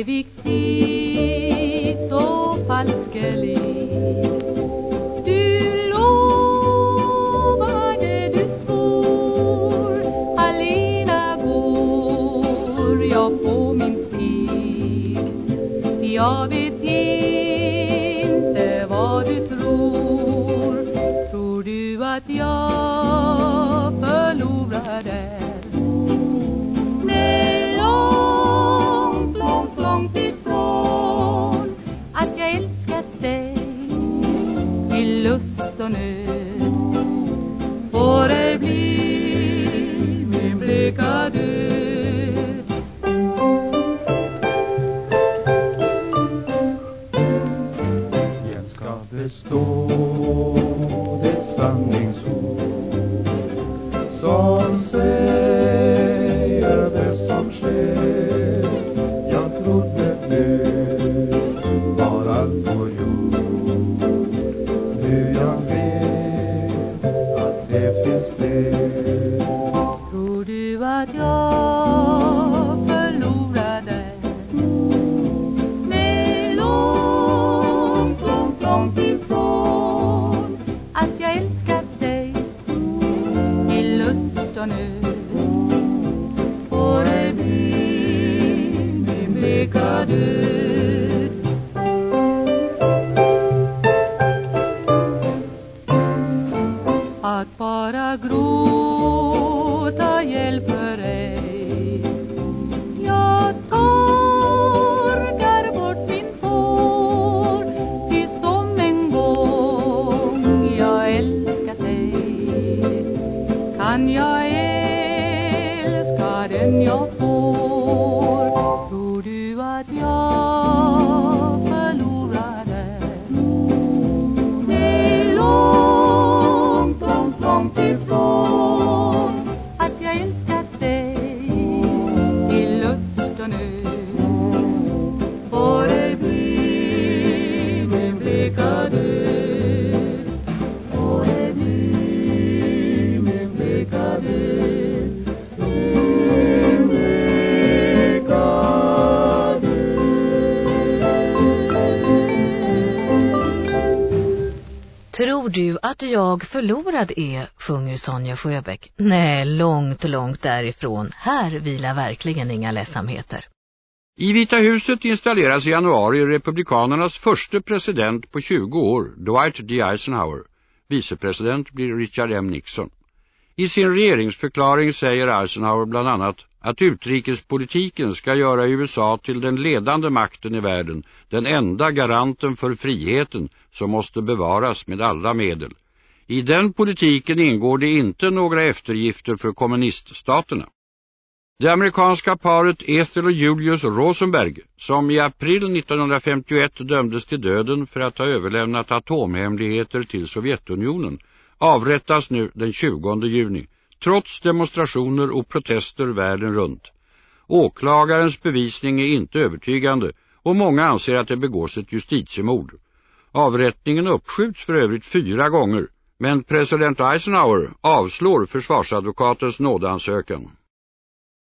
evig tid så falske liv Du lovade, du svor Alena går jag på min stig. Jag vet inte vad du tror. Tror du att jag förlorade och Får det bli min bleka död Jag ska bestå det sanningsord som säger det som sker. Den jag får. Tror du att jag förlorade? Är långt, långt, långt ifrån Att jag älskat dig i lust och nöd. Får det bleka död Får det bli min bleka död Tror du att jag förlorad är, sjunger Sonja Sjöbäck. Nej, långt, långt därifrån. Här vilar verkligen inga ledsamheter. I Vita huset installeras i januari republikanernas första president på 20 år, Dwight D. Eisenhower. Vicepresident blir Richard M. Nixon. I sin regeringsförklaring säger Eisenhower bland annat att utrikespolitiken ska göra USA till den ledande makten i världen, den enda garanten för friheten som måste bevaras med alla medel. I den politiken ingår det inte några eftergifter för kommuniststaterna. Det amerikanska paret Ethel och Julius Rosenberg, som i april 1951 dömdes till döden för att ha överlämnat atomhemligheter till Sovjetunionen, avrättas nu den 20 juni, trots demonstrationer och protester världen runt. Åklagarens bevisning är inte övertygande och många anser att det begås ett justitiemord. Avrättningen uppskjuts för övrigt fyra gånger, men president Eisenhower avslår försvarsadvokatens nådansökan.